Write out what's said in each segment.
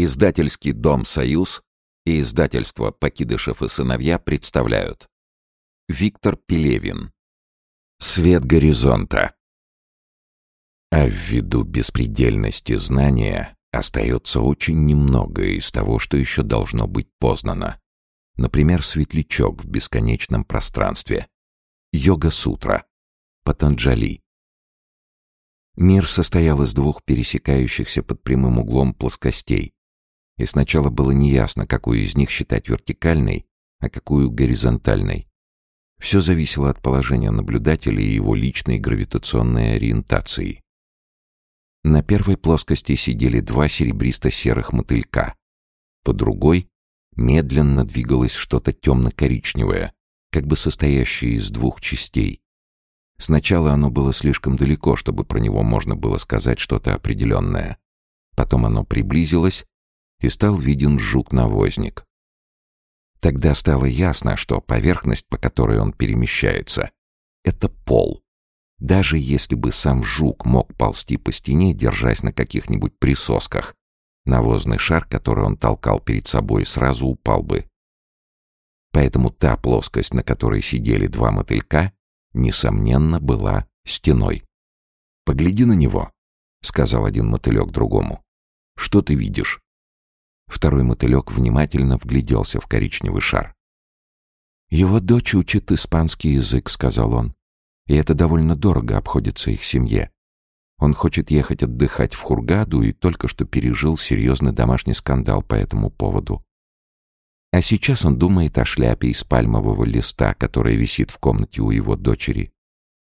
Издательский дом «Союз» и издательство «Покидышев и сыновья» представляют Виктор Пелевин «Свет горизонта» А ввиду беспредельности знания остается очень немного из того, что еще должно быть познано. Например, светлячок в бесконечном пространстве. Йога-сутра. Патанджали. Мир состоял из двух пересекающихся под прямым углом плоскостей. И сначала было неясно, какую из них считать вертикальной, а какую горизонтальной. Все зависело от положения наблюдателя и его личной гравитационной ориентации. На первой плоскости сидели два серебристо-серых мотылька. По другой медленно двигалось что-то темно-коричневое, как бы состоящее из двух частей. Сначала оно было слишком далеко, чтобы про него можно было сказать что-то определенное. Потом оно приблизилось, и стал виден жук-навозник. Тогда стало ясно, что поверхность, по которой он перемещается, — это пол. Даже если бы сам жук мог ползти по стене, держась на каких-нибудь присосках, навозный шар, который он толкал перед собой, сразу упал бы. Поэтому та плоскость, на которой сидели два мотылька, несомненно, была стеной. «Погляди на него», — сказал один мотылек другому. «Что ты видишь?» Второй мотылек внимательно вгляделся в коричневый шар. «Его дочь учит испанский язык», — сказал он. «И это довольно дорого обходится их семье. Он хочет ехать отдыхать в Хургаду и только что пережил серьезный домашний скандал по этому поводу. А сейчас он думает о шляпе из пальмового листа, которая висит в комнате у его дочери.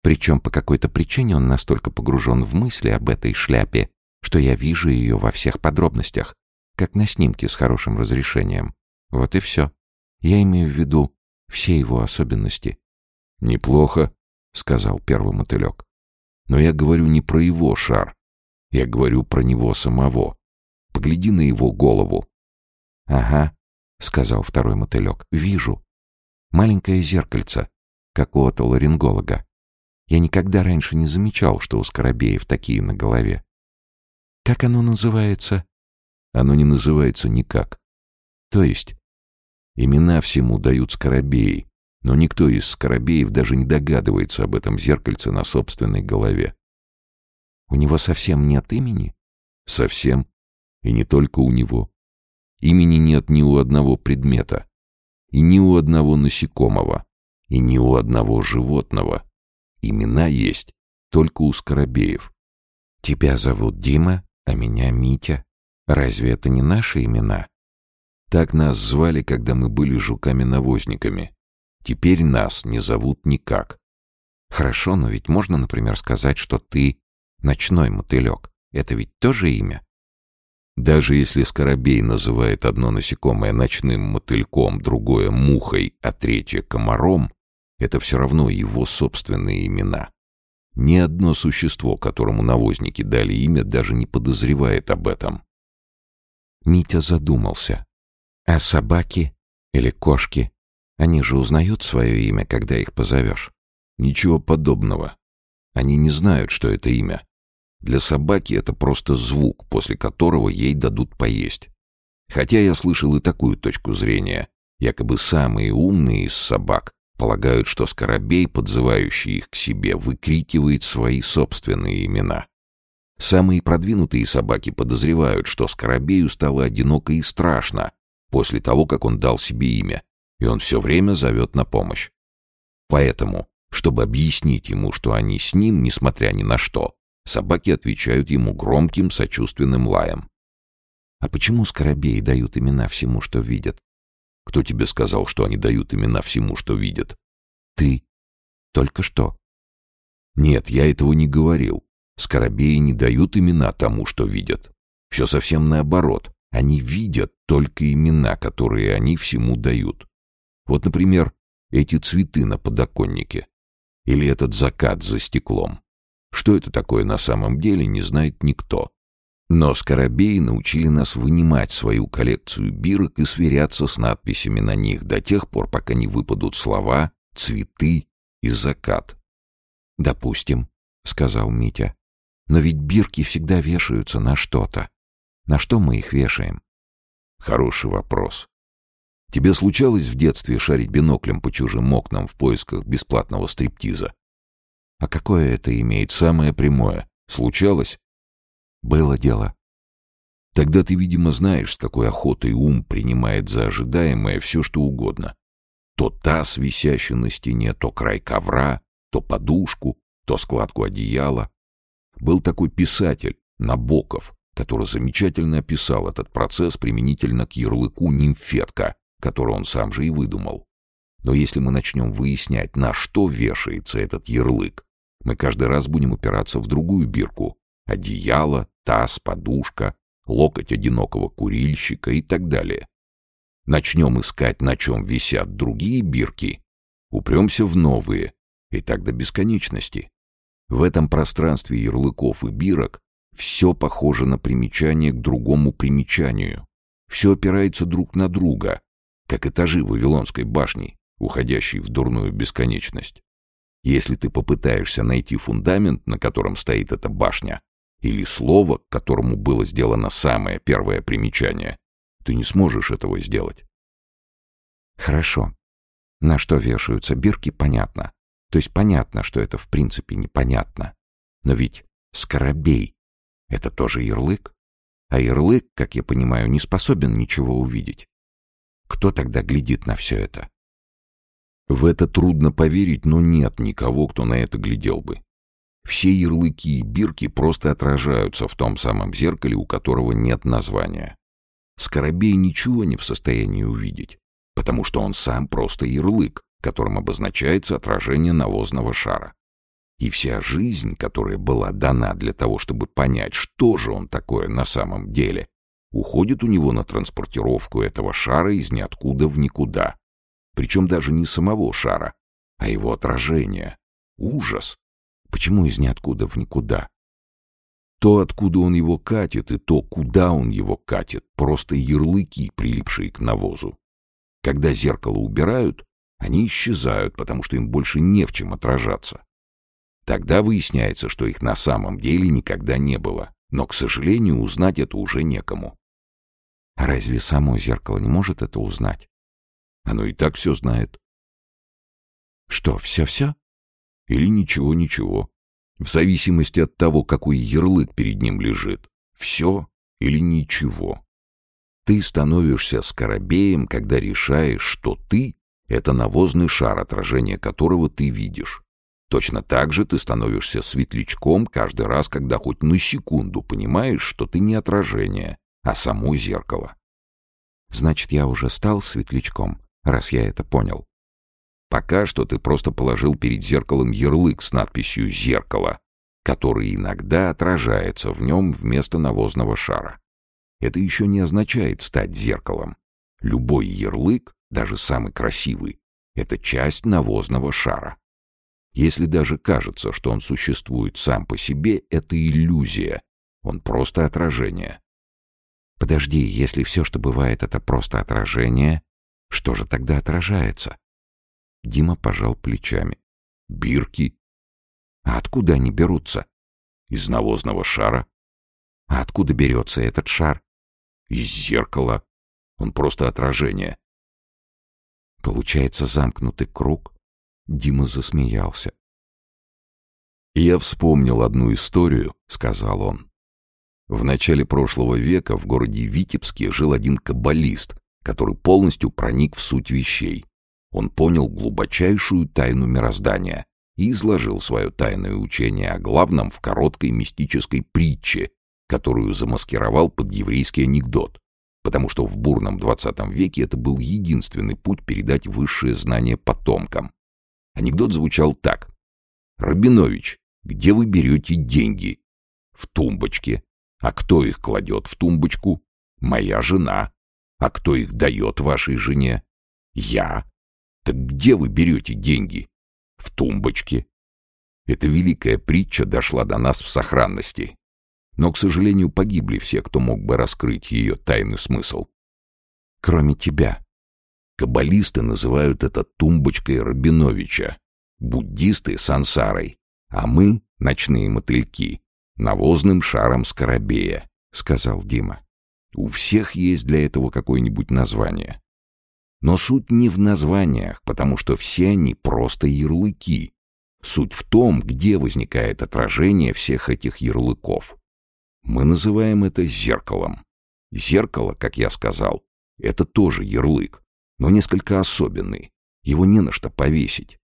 Причем по какой-то причине он настолько погружен в мысли об этой шляпе, что я вижу ее во всех подробностях, как на снимке с хорошим разрешением. Вот и все. Я имею в виду все его особенности. «Неплохо», — сказал первый мотылек. «Но я говорю не про его шар. Я говорю про него самого. Погляди на его голову». «Ага», — сказал второй мотылек, — «вижу. Маленькое зеркальце, как у отоларинголога. Я никогда раньше не замечал, что у скоробеев такие на голове. Как оно называется?» «Оно не называется никак. То есть, имена всему дают скоробеи, но никто из скоробеев даже не догадывается об этом зеркальце на собственной голове. У него совсем нет имени? Совсем. И не только у него. Имени нет ни у одного предмета, и ни у одного насекомого, и ни у одного животного. Имена есть только у скоробеев. Тебя зовут Дима, а меня Митя. Разве это не наши имена? Так нас звали, когда мы были жуками-навозниками. Теперь нас не зовут никак. Хорошо, но ведь можно, например, сказать, что ты ночной мотылек. Это ведь тоже имя? Даже если скоробей называет одно насекомое ночным мотыльком, другое — мухой, а третье — комаром, это все равно его собственные имена. Ни одно существо, которому навозники дали имя, даже не подозревает об этом. Митя задумался. А собаки или кошки? Они же узнают свое имя, когда их позовешь. Ничего подобного. Они не знают, что это имя. Для собаки это просто звук, после которого ей дадут поесть. Хотя я слышал и такую точку зрения. Якобы самые умные из собак полагают, что скоробей, подзывающий их к себе, выкрикивает свои собственные имена. Самые продвинутые собаки подозревают, что скоробею стало одиноко и страшно после того, как он дал себе имя, и он все время зовет на помощь. Поэтому, чтобы объяснить ему, что они с ним, несмотря ни на что, Собаки отвечают ему громким сочувственным лаем. А почему скоробеи дают имена всему, что видят? Кто тебе сказал, что они дают имена всему, что видят? Ты. Только что. Нет, я этого не говорил. Скоробеи не дают имена тому, что видят. Все совсем наоборот. Они видят только имена, которые они всему дают. Вот, например, эти цветы на подоконнике. Или этот закат за стеклом. Что это такое на самом деле, не знает никто. Но скоробеи научили нас вынимать свою коллекцию бирок и сверяться с надписями на них до тех пор, пока не выпадут слова «цветы» и «закат». «Допустим», — сказал Митя. «Но ведь бирки всегда вешаются на что-то. На что мы их вешаем? Хороший вопрос. Тебе случалось в детстве шарить биноклем по чужим окнам в поисках бесплатного стриптиза? А какое это имеет самое прямое? Случалось? Было дело. Тогда ты, видимо, знаешь, с какой охотой ум принимает за ожидаемое все, что угодно. То таз, висящий на стене, то край ковра, то подушку, то складку одеяла. Был такой писатель, Набоков, который замечательно описал этот процесс применительно к ярлыку «нимфетка», который он сам же и выдумал. Но если мы начнем выяснять, на что вешается этот ярлык, мы каждый раз будем упираться в другую бирку — одеяло, таз, подушка, локоть одинокого курильщика и так далее. Начнем искать, на чем висят другие бирки, упремся в новые, и так до бесконечности. В этом пространстве ярлыков и бирок все похоже на примечание к другому примечанию. Все опирается друг на друга, как этажи Вавилонской башни, уходящей в дурную бесконечность. Если ты попытаешься найти фундамент, на котором стоит эта башня, или слово, к которому было сделано самое первое примечание, ты не сможешь этого сделать. Хорошо. На что вешаются бирки, понятно. То есть понятно, что это в принципе непонятно. Но ведь скоробей — это тоже ярлык. А ярлык, как я понимаю, не способен ничего увидеть. Кто тогда глядит на все это? В это трудно поверить, но нет никого, кто на это глядел бы. Все ярлыки и бирки просто отражаются в том самом зеркале, у которого нет названия. Скоробей ничего не в состоянии увидеть, потому что он сам просто ярлык, которым обозначается отражение навозного шара. И вся жизнь, которая была дана для того, чтобы понять, что же он такое на самом деле, уходит у него на транспортировку этого шара из ниоткуда в никуда. Причем даже не самого шара, а его отражение. Ужас! Почему из ниоткуда в никуда? То, откуда он его катит, и то, куда он его катит, просто ярлыки, прилипшие к навозу. Когда зеркало убирают, они исчезают, потому что им больше не в чем отражаться. Тогда выясняется, что их на самом деле никогда не было, но, к сожалению, узнать это уже некому. А разве само зеркало не может это узнать? Оно и так все знает. Что, все-все? Или ничего-ничего. В зависимости от того, какой ярлык перед ним лежит. Все или ничего. Ты становишься скоробеем, когда решаешь, что ты — это навозный шар, отражение которого ты видишь. Точно так же ты становишься светлячком каждый раз, когда хоть на секунду понимаешь, что ты не отражение, а само зеркало. Значит, я уже стал светлячком, раз я это понял. Пока что ты просто положил перед зеркалом ярлык с надписью «Зеркало», который иногда отражается в нем вместо навозного шара. Это еще не означает стать зеркалом. Любой ярлык, даже самый красивый, это часть навозного шара. Если даже кажется, что он существует сам по себе, это иллюзия. Он просто отражение. Подожди, если все, что бывает, это просто отражение, что же тогда отражается? Дима пожал плечами. Бирки. А откуда они берутся? Из навозного шара. А откуда берется этот шар? Из зеркала. Он просто отражение. Получается замкнутый круг? Дима засмеялся. «Я вспомнил одну историю», — сказал он. В начале прошлого века в городе Витебске жил один каббалист, который полностью проник в суть вещей. Он понял глубочайшую тайну мироздания и изложил свое тайное учение о главном в короткой мистической притче, которую замаскировал под еврейский анекдот, потому что в бурном XX веке это был единственный путь передать высшее знание потомкам. Анекдот звучал так. «Рабинович, где вы берете деньги?» «В тумбочке». «А кто их кладет в тумбочку?» «Моя жена». «А кто их дает вашей жене?» «Я». Так где вы берете деньги? В тумбочке. Эта великая притча дошла до нас в сохранности. Но, к сожалению, погибли все, кто мог бы раскрыть ее тайный смысл. Кроме тебя. Каббалисты называют это тумбочкой Рабиновича, буддисты — сансарой, а мы, ночные мотыльки, навозным шаром Скоробея, — сказал Дима. У всех есть для этого какое-нибудь название. Но суть не в названиях, потому что все они просто ярлыки. Суть в том, где возникает отражение всех этих ярлыков. Мы называем это зеркалом. Зеркало, как я сказал, это тоже ярлык, но несколько особенный. Его не на что повесить.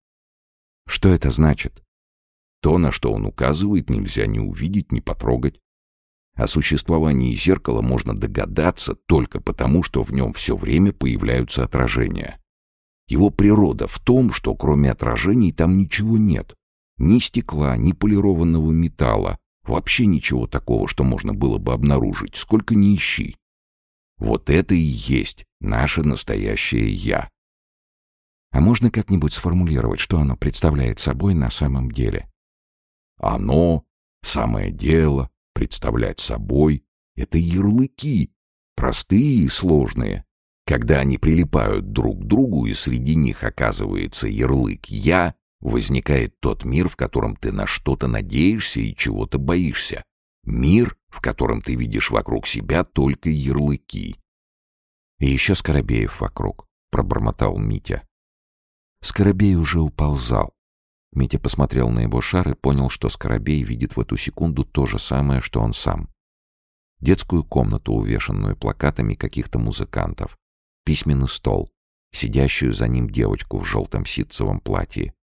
Что это значит? То, на что он указывает, нельзя ни увидеть, ни потрогать. О существовании зеркала можно догадаться только потому, что в нем все время появляются отражения. Его природа в том, что кроме отражений там ничего нет. Ни стекла, ни полированного металла, вообще ничего такого, что можно было бы обнаружить, сколько ни ищи. Вот это и есть наше настоящее «я». А можно как-нибудь сформулировать, что оно представляет собой на самом деле? Оно, самое дело, представлять собой — это ярлыки, простые и сложные. Когда они прилипают друг к другу, и среди них оказывается ярлык «я», возникает тот мир, в котором ты на что-то надеешься и чего-то боишься. Мир, в котором ты видишь вокруг себя только ярлыки. И еще Скоробеев вокруг, пробормотал Митя. Скоробей уже уползал. Митя посмотрел на его шар и понял, что Скоробей видит в эту секунду то же самое, что он сам. Детскую комнату, увешанную плакатами каких-то музыкантов, письменный стол, сидящую за ним девочку в желтом ситцевом платье,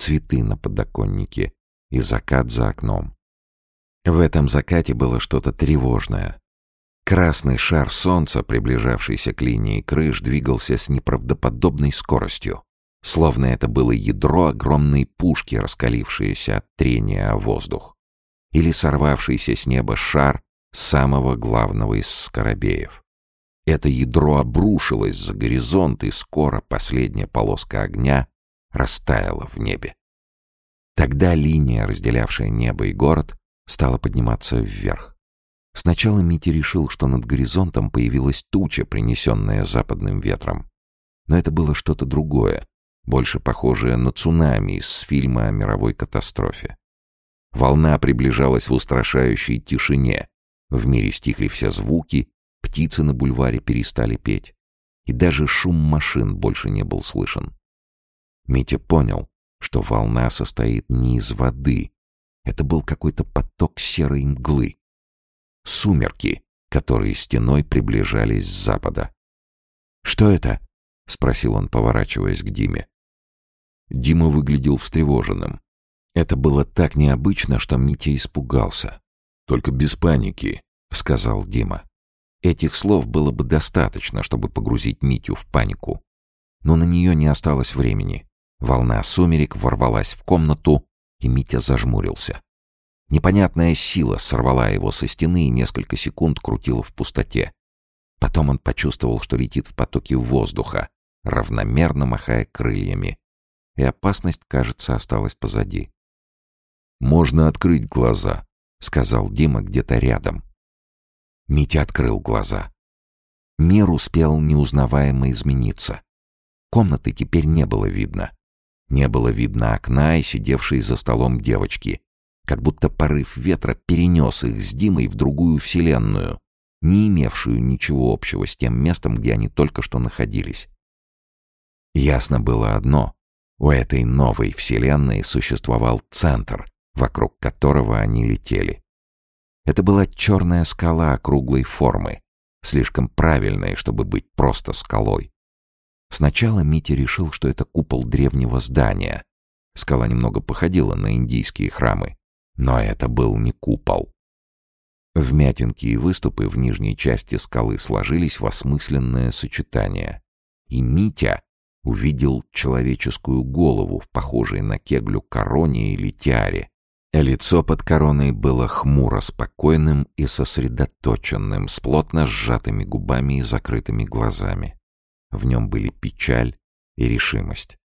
цветы на подоконнике и закат за окном. В этом закате было что-то тревожное. Красный шар солнца, приближавшийся к линии крыш, двигался с неправдоподобной скоростью. Словно это было ядро огромной пушки, раскалившееся от трения о воздух. Или сорвавшийся с неба шар самого главного из скоробеев. Это ядро обрушилось за горизонт, и скоро последняя полоска огня растаяла в небе. Тогда линия, разделявшая небо и город, стала подниматься вверх. Сначала Митя решил, что над горизонтом появилась туча, принесенная западным ветром. Но это было что-то другое, больше похожее на цунами из фильма о мировой катастрофе. Волна приближалась в устрашающей тишине. В мире стихли все звуки, птицы на бульваре перестали петь. И даже шум машин больше не был слышен. Митя понял, что волна состоит не из воды. Это был какой-то поток серой мглы. Сумерки, которые стеной приближались с запада. «Что это?» — спросил он, поворачиваясь к Диме. Дима выглядел встревоженным. Это было так необычно, что Митя испугался. «Только без паники», — сказал Дима. Этих слов было бы достаточно, чтобы погрузить Митю в панику. Но на нее не осталось времени. Волна сумерек ворвалась в комнату, и Митя зажмурился. Непонятная сила сорвала его со стены и несколько секунд крутила в пустоте. Потом он почувствовал, что летит в потоке воздуха, равномерно махая крыльями, и опасность, кажется, осталась позади. «Можно открыть глаза», — сказал Дима где-то рядом. Митя открыл глаза. Мир успел неузнаваемо измениться. Комнаты теперь не было видно. Не было видно окна и сидевшей за столом девочки. Как будто порыв ветра перенес их с Димой в другую вселенную, не имевшую ничего общего с тем местом, где они только что находились. Ясно было одно. У этой новой вселенной существовал центр, вокруг которого они летели. Это была черная скала округлой формы, слишком правильная, чтобы быть просто скалой. Сначала Митя решил, что это купол древнего здания. Скала немного походила на индийские храмы, но это был не купол. Вмятинки и выступы в нижней части скалы сложились в осмысленное сочетание. И Митя увидел человеческую голову в похожей на кеглю короне или тиаре. Лицо под короной было хмуро спокойным и сосредоточенным, с плотно сжатыми губами и закрытыми глазами. В нем были печаль и решимость.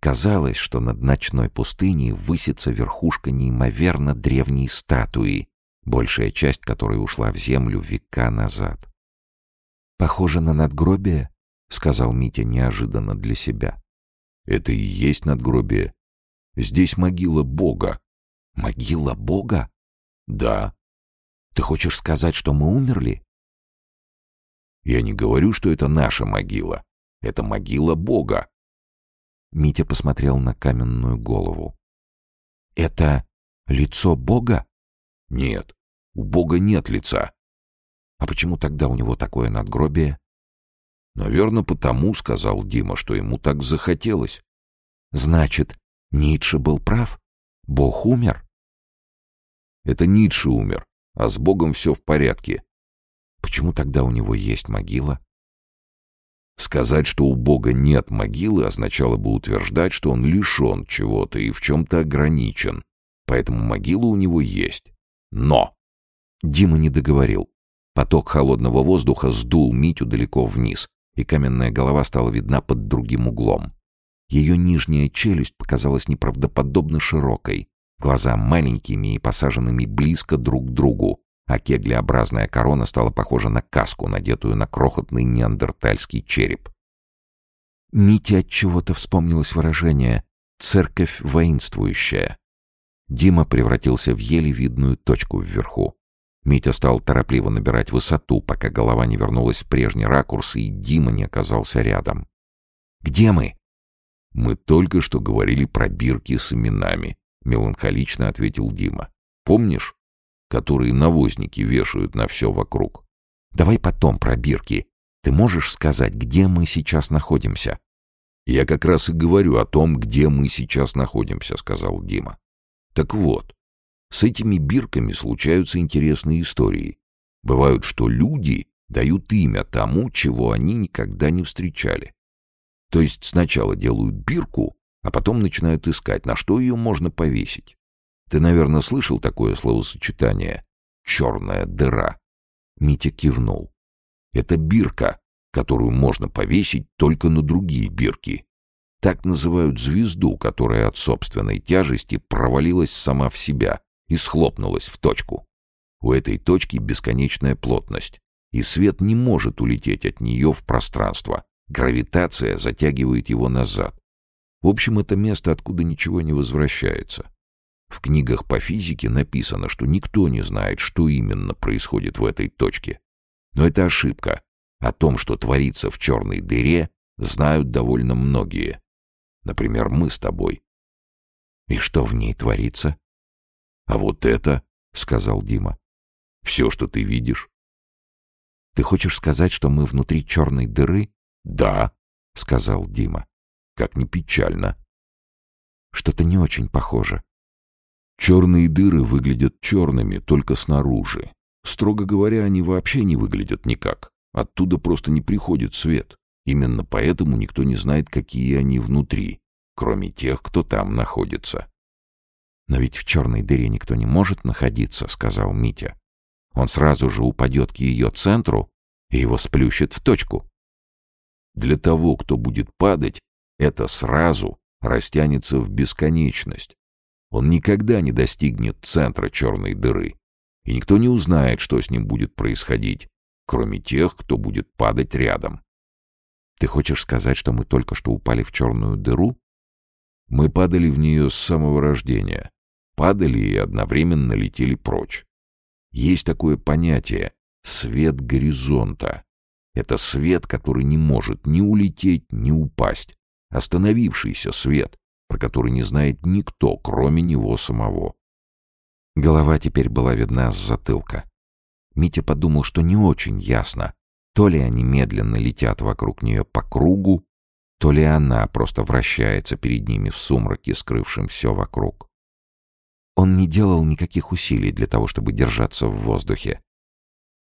Казалось, что над ночной пустыней высится верхушка неимоверно древней статуи, большая часть которой ушла в землю века назад. «Похоже на надгробие?» — сказал Митя неожиданно для себя. «Это и есть надгробие. Здесь могила Бога». «Могила Бога?» «Да». «Ты хочешь сказать, что мы умерли?» Я не говорю, что это наша могила. Это могила Бога. Митя посмотрел на каменную голову. «Это лицо Бога?» «Нет, у Бога нет лица». «А почему тогда у него такое надгробие?» «Наверное, потому, — сказал Дима, — что ему так захотелось». «Значит, Ницше был прав? Бог умер?» «Это Ницше умер, а с Богом все в порядке». «Почему тогда у него есть могила?» Сказать, что у Бога нет могилы, означало бы утверждать, что он лишен чего-то и в чем-то ограничен. Поэтому могила у него есть. Но! Дима не договорил. Поток холодного воздуха сдул Митю далеко вниз, и каменная голова стала видна под другим углом. Ее нижняя челюсть показалась неправдоподобно широкой, глаза маленькими и посаженными близко друг к другу, а кеглеобразная корона стала похожа на каску, надетую на крохотный неандертальский череп. Мите от чего-то вспомнилось выражение «церковь воинствующая». Дима превратился в еле видную точку вверху. Митя стал торопливо набирать высоту, пока голова не вернулась в прежний ракурс, и Дима не оказался рядом. «Где мы?» «Мы только что говорили про бирки с именами», — меланхолично ответил Дима. «Помнишь?» Которые навозники вешают на все вокруг. Давай потом про бирки. Ты можешь сказать, где мы сейчас находимся? Я как раз и говорю о том, где мы сейчас находимся, сказал Дима. Так вот, с этими бирками случаются интересные истории. Бывают, что люди дают имя тому, чего они никогда не встречали. То есть сначала делают бирку, а потом начинают искать, на что ее можно повесить. Ты, наверное, слышал такое словосочетание «черная дыра»?» Митя кивнул. «Это бирка, которую можно повесить только на другие бирки. Так называют звезду, которая от собственной тяжести провалилась сама в себя и схлопнулась в точку. У этой точки бесконечная плотность, и свет не может улететь от нее в пространство. Гравитация затягивает его назад. В общем, это место, откуда ничего не возвращается. В книгах по физике написано, что никто не знает, что именно происходит в этой точке. Но это ошибка. О том, что творится в черной дыре, знают довольно многие. Например, мы с тобой. И что в ней творится? А вот это, — сказал Дима, — все, что ты видишь. Ты хочешь сказать, что мы внутри черной дыры? Да, — сказал Дима. Как ни печально. Что-то не очень похоже. Черные дыры выглядят черными только снаружи. Строго говоря, они вообще не выглядят никак. Оттуда просто не приходит свет. Именно поэтому никто не знает, какие они внутри, кроме тех, кто там находится. «Но ведь в черной дыре никто не может находиться», — сказал Митя. «Он сразу же упадет к ее центру и его сплющит в точку». Для того, кто будет падать, это сразу растянется в бесконечность, он никогда не достигнет центра черной дыры, и никто не узнает, что с ним будет происходить, кроме тех, кто будет падать рядом. Ты хочешь сказать, что мы только что упали в черную дыру? Мы падали в нее с самого рождения. Падали и одновременно летели прочь. Есть такое понятие «свет горизонта». Это свет, который не может ни улететь, ни упасть. Остановившийся свет, про который не знает никто, кроме него самого. Голова теперь была видна с затылка. Митя подумал, что не очень ясно, то ли они медленно летят вокруг нее по кругу, то ли она просто вращается перед ними в сумраке, скрывшем все вокруг. Он не делал никаких усилий для того, чтобы держаться в воздухе.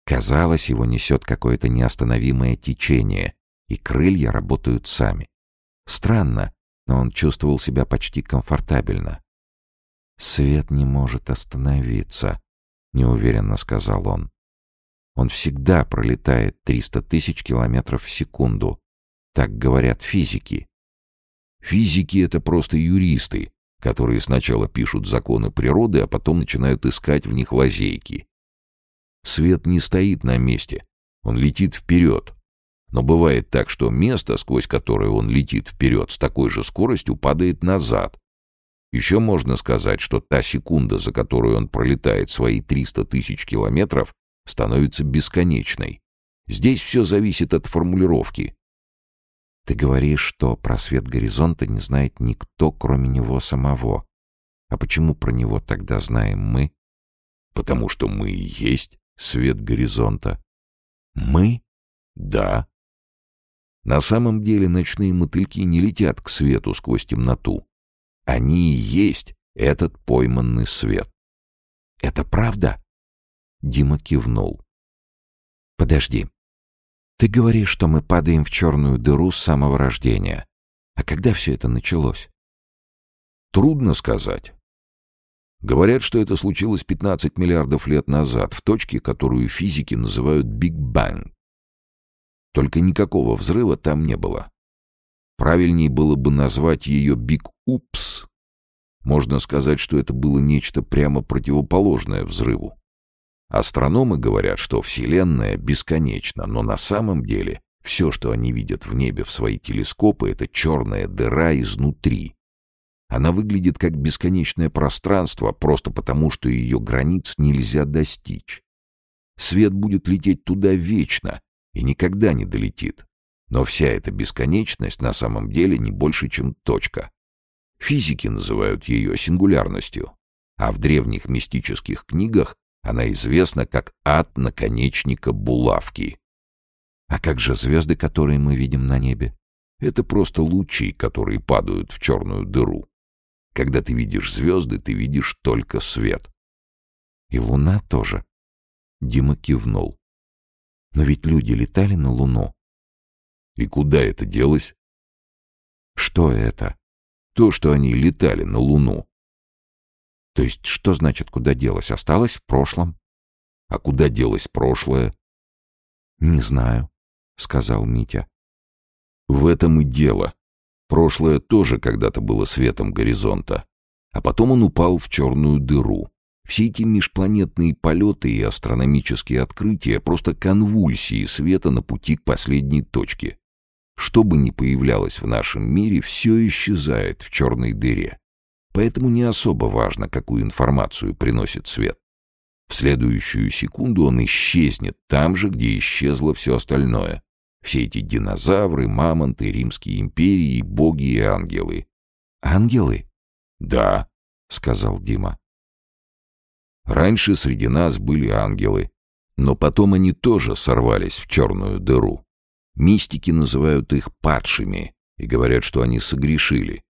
Казалось, его несет какое-то неостановимое течение, и крылья работают сами. Странно, но он чувствовал себя почти комфортабельно. «Свет не может остановиться», — неуверенно сказал он. «Он всегда пролетает 300 тысяч километров в секунду. Так говорят физики». «Физики — это просто юристы, которые сначала пишут законы природы, а потом начинают искать в них лазейки. Свет не стоит на месте, он летит вперед, но бывает так, что место, сквозь которое он летит вперед, с такой же скоростью падает назад. Еще можно сказать, что та секунда, за которую он пролетает свои 300 тысяч километров, становится бесконечной. Здесь все зависит от формулировки. Ты говоришь, что про свет горизонта не знает никто, кроме него самого. А почему про него тогда знаем мы? Потому что мы и есть свет горизонта. Мы? Да. На самом деле ночные мотыльки не летят к свету сквозь темноту. Они и есть этот пойманный свет. Это правда? Дима кивнул. Подожди. Ты говоришь, что мы падаем в черную дыру с самого рождения. А когда все это началось? Трудно сказать. Говорят, что это случилось 15 миллиардов лет назад, в точке, которую физики называют Big Bang. Только никакого взрыва там не было. Правильнее было бы назвать ее Big Oops. Можно сказать, что это было нечто прямо противоположное взрыву. Астрономы говорят, что Вселенная бесконечна, но на самом деле все, что они видят в небе в свои телескопы, это черная дыра изнутри. Она выглядит как бесконечное пространство, просто потому, что ее границ нельзя достичь. Свет будет лететь туда вечно и никогда не долетит. Но вся эта бесконечность на самом деле не больше, чем точка. Физики называют ее сингулярностью, а в древних мистических книгах она известна как ад наконечника булавки. А как же звезды, которые мы видим на небе? Это просто лучи, которые падают в черную дыру. Когда ты видишь звезды, ты видишь только свет. И луна тоже. Дима кивнул. Но ведь люди летали на луну. И куда это делось? Что это? То, что они летали на луну. То есть что значит «куда делось»? Осталось в прошлом? А куда делось прошлое? Не знаю, — сказал Митя. В этом и дело. Прошлое тоже когда-то было светом горизонта. А потом он упал в черную дыру. Все эти межпланетные полеты и астрономические открытия — просто конвульсии света на пути к последней точке. Что бы ни появлялось в нашем мире, все исчезает в черной дыре. Поэтому не особо важно, какую информацию приносит свет. В следующую секунду он исчезнет там же, где исчезло все остальное. Все эти динозавры, мамонты, римские империи, боги и ангелы. «Ангелы?» «Да», — сказал Дима. «Раньше среди нас были ангелы, но потом они тоже сорвались в черную дыру. Мистики называют их падшими и говорят, что они согрешили.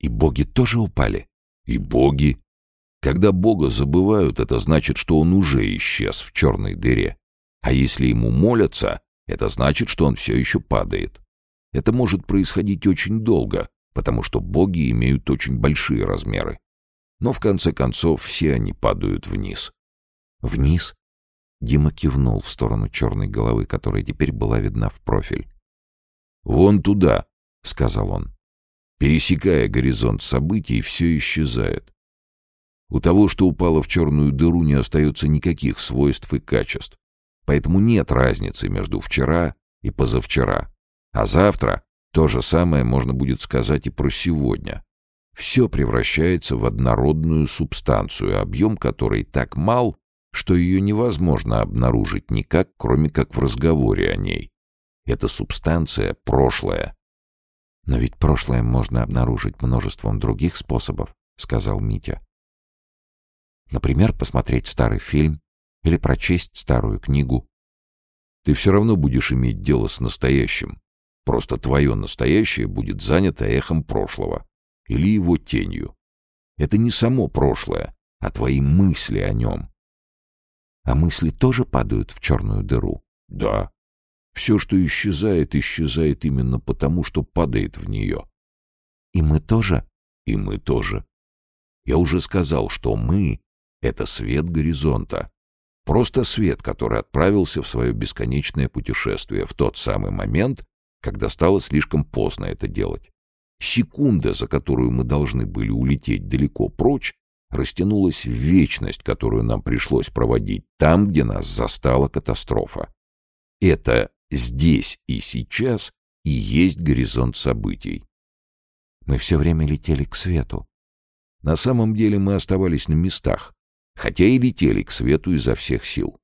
И боги тоже упали? И боги. Когда бога забывают, это значит, что он уже исчез в черной дыре. А если ему молятся, это значит, что он все еще падает. Это может происходить очень долго, потому что боги имеют очень большие размеры. Но в конце концов все они падают вниз. Вниз? Дима кивнул в сторону черной головы, которая теперь была видна в профиль. «Вон туда», — сказал он. Пересекая горизонт событий, все исчезает. У того, что упало в черную дыру, не остается никаких свойств и качеств. Поэтому нет разницы между вчера и позавчера. А завтра то же самое можно будет сказать и про сегодня. Все превращается в однородную субстанцию, объем которой так мал, что ее невозможно обнаружить никак, кроме как в разговоре о ней. Эта субстанция — прошлое, «Но ведь прошлое можно обнаружить множеством других способов», — сказал Митя. «Например, посмотреть старый фильм или прочесть старую книгу». «Ты все равно будешь иметь дело с настоящим. Просто твое настоящее будет занято эхом прошлого или его тенью. Это не само прошлое, а твои мысли о нем». «А мысли тоже падают в черную дыру?» «Да», все, что исчезает, исчезает именно потому, что падает в нее. И мы тоже? И мы тоже. Я уже сказал, что мы — это свет горизонта. Просто свет, который отправился в свое бесконечное путешествие в тот самый момент, когда стало слишком поздно это делать. Секунда, за которую мы должны были улететь далеко прочь, растянулась в вечность, которую нам пришлось проводить там, где нас застала катастрофа. Это здесь и сейчас и есть горизонт событий. Мы все время летели к свету. На самом деле мы оставались на местах, хотя и летели к свету изо всех сил.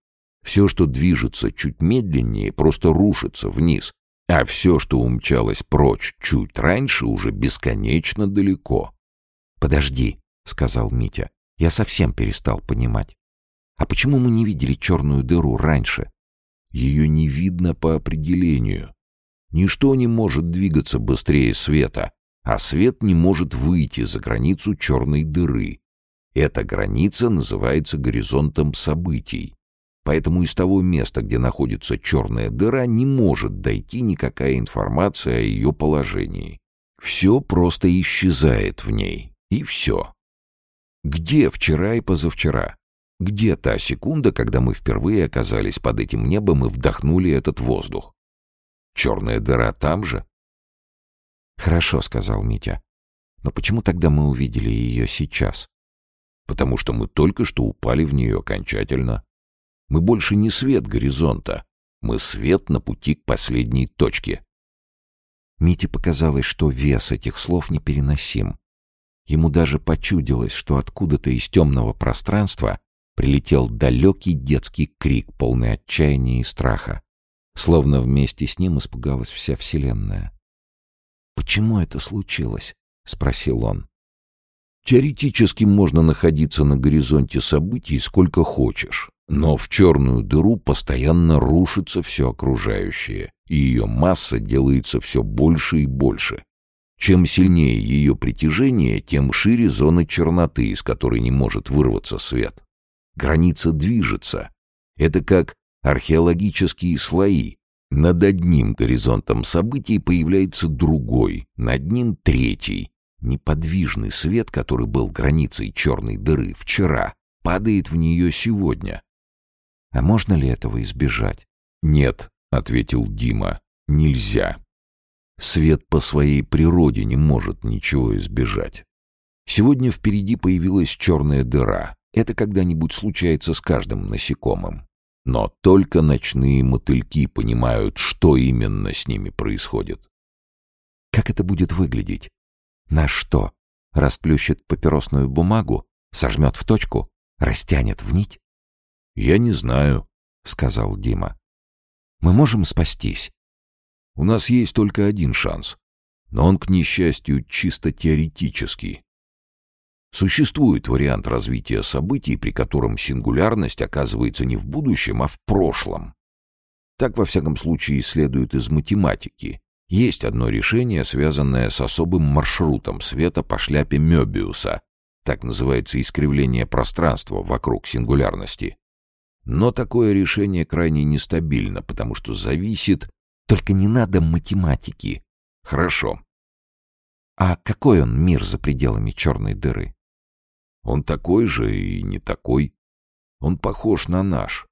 Все, что движется чуть медленнее, просто рушится вниз, а все, что умчалось прочь чуть раньше, уже бесконечно далеко. «Подожди», — сказал Митя, — «я совсем перестал понимать. А почему мы не видели черную дыру раньше?» Ее не видно по определению. Ничто не может двигаться быстрее света, а свет не может выйти за границу черной дыры. Эта граница называется горизонтом событий. Поэтому из того места, где находится черная дыра, не может дойти никакая информация о ее положении. Все просто исчезает в ней. И все. Где вчера и позавчера? Где та секунда, когда мы впервые оказались под этим небом и вдохнули этот воздух? Черная дыра там же? «Хорошо», — сказал Митя. «Но почему тогда мы увидели ее сейчас?» «Потому что мы только что упали в нее окончательно. Мы больше не свет горизонта. Мы свет на пути к последней точке». Мите показалось, что вес этих слов непереносим. Ему даже почудилось, что откуда-то из темного пространства прилетел далекий детский крик, полный отчаяния и страха. Словно вместе с ним испугалась вся Вселенная. «Почему это случилось?» — спросил он. «Теоретически можно находиться на горизонте событий сколько хочешь, но в черную дыру постоянно рушится все окружающее, и ее масса делается все больше и больше. Чем сильнее ее притяжение, тем шире зона черноты, из которой не может вырваться свет. Граница движется. Это как археологические слои. Над одним горизонтом событий появляется другой, над ним третий. Неподвижный свет, который был границей черной дыры вчера, падает в нее сегодня. А можно ли этого избежать? «Нет», — ответил Дима, — «нельзя. Свет по своей природе не может ничего избежать. Сегодня впереди появилась черная дыра. Это когда-нибудь случается с каждым насекомым. Но только ночные мотыльки понимают, что именно с ними происходит. Как это будет выглядеть? На что? Расплющит папиросную бумагу? Сожмет в точку? Растянет в нить? «Я не знаю», — сказал Дима. «Мы можем спастись?» «У нас есть только один шанс, но он, к несчастью, чисто теоретический. Существует вариант развития событий, при котором сингулярность оказывается не в будущем, а в прошлом. Так, во всяком случае, следует из математики. Есть одно решение, связанное с особым маршрутом света по шляпе Мёбиуса. Так называется искривление пространства вокруг сингулярности. Но такое решение крайне нестабильно, потому что зависит... Только не надо математики. Хорошо. А какой он мир за пределами черной дыры? Он такой же и не такой. Он похож на наш.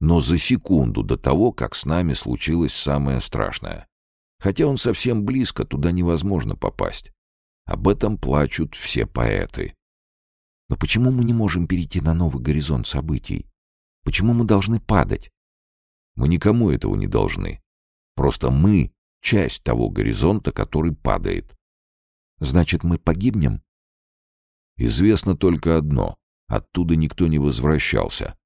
Но за секунду до того, как с нами случилось самое страшное. Хотя он совсем близко, туда невозможно попасть. Об этом плачут все поэты. Но почему мы не можем перейти на новый горизонт событий? Почему мы должны падать? Мы никому этого не должны. Просто мы — часть того горизонта, который падает. Значит, мы погибнем? Известно только одно — оттуда никто не возвращался.